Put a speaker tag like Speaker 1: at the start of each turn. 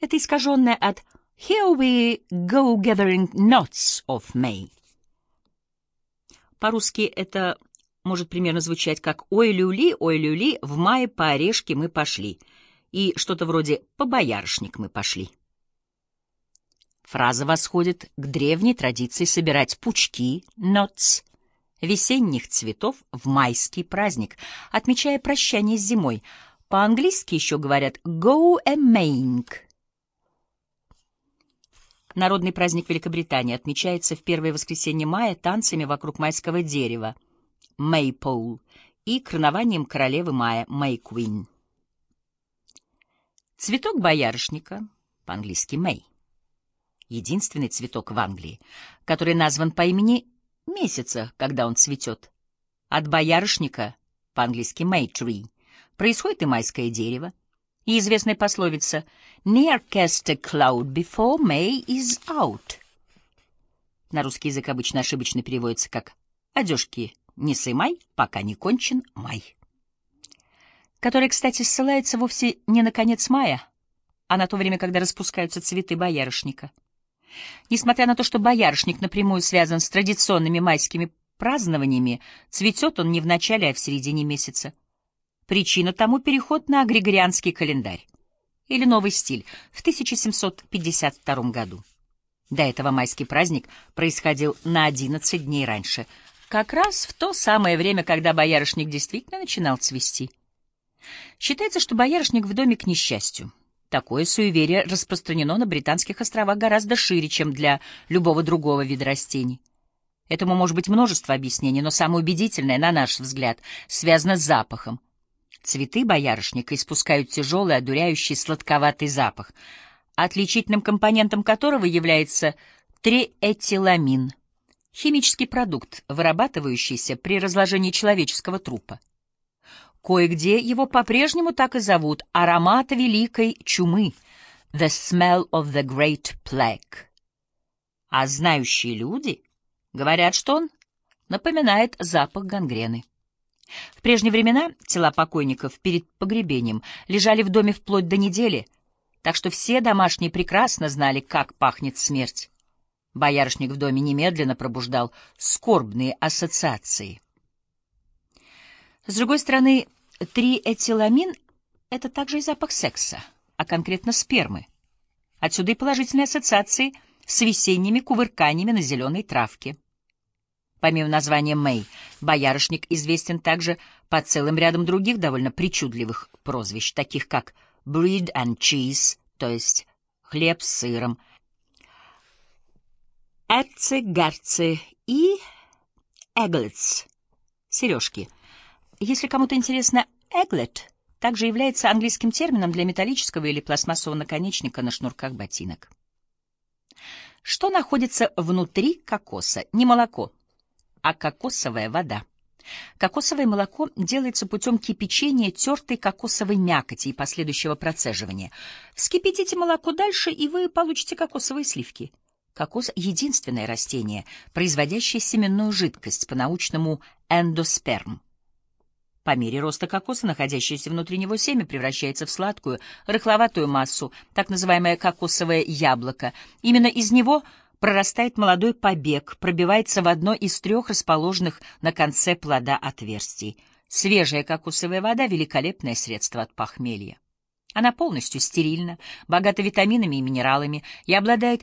Speaker 1: Это искаженное от «Here we go gathering knots of May». По-русски это может примерно звучать как «Ой, люли, ой, люли, в мае по орешке мы пошли» и что-то вроде «По боярышник мы пошли». Фраза восходит к древней традиции собирать пучки, knots, весенних цветов в майский праздник, отмечая прощание с зимой. По-английски еще говорят «go a maying». Народный праздник Великобритании отмечается в первое воскресенье мая танцами вокруг майского дерева Maypole и коронованием королевы мая May Queen. Цветок боярышника, по-английски May, единственный цветок в Англии, который назван по имени месяца, когда он цветет. От боярышника, по-английски May Tree, происходит и майское дерево, и известная пословица «Near cast a cloud before May is out». На русский язык обычно ошибочно переводится как «одежки не сымай, пока не кончен май». Который, кстати, ссылается вовсе не на конец мая, а на то время, когда распускаются цветы боярышника. Несмотря на то, что боярышник напрямую связан с традиционными майскими празднованиями, цветет он не в начале, а в середине месяца. Причина тому — переход на григорианский календарь или новый стиль в 1752 году. До этого майский праздник происходил на 11 дней раньше, как раз в то самое время, когда боярышник действительно начинал цвести. Считается, что боярышник в доме к несчастью. Такое суеверие распространено на Британских островах гораздо шире, чем для любого другого вида растений. Этому может быть множество объяснений, но самое убедительное, на наш взгляд, связано с запахом. Цветы боярышника испускают тяжелый, одуряющий сладковатый запах, отличительным компонентом которого является триэтиламин, химический продукт, вырабатывающийся при разложении человеческого трупа. Кое-где его по-прежнему так и зовут «аромат великой чумы» — «the smell of the great plague». А знающие люди говорят, что он напоминает запах гангрены. В прежние времена тела покойников перед погребением лежали в доме вплоть до недели, так что все домашние прекрасно знали, как пахнет смерть. Боярышник в доме немедленно пробуждал скорбные ассоциации. С другой стороны, триэтиламин — это также и запах секса, а конкретно спермы. Отсюда и положительные ассоциации с весенними кувырканиями на зеленой травке. Помимо названия Мэй, боярышник известен также по целым рядам других довольно причудливых прозвищ, таких как bread and cheese, то есть хлеб с сыром, эцце, герце и эглетс, сережки. Если кому-то интересно, эглет также является английским термином для металлического или пластмассового наконечника на шнурках ботинок. Что находится внутри кокоса? Не молоко, а кокосовая вода. Кокосовое молоко делается путем кипячения тертой кокосовой мякоти и последующего процеживания. Вскипятите молоко дальше, и вы получите кокосовые сливки. Кокос — единственное растение, производящее семенную жидкость, по-научному эндосперм. По мере роста кокоса, находящееся внутри него семя превращается в сладкую, рыхловатую массу, так называемое кокосовое яблоко. Именно из него — прорастает молодой побег, пробивается в одно из трех расположенных на конце плода отверстий. Свежая кокосовая вода — великолепное средство от похмелья. Она полностью стерильна, богата витаминами и минералами и обладает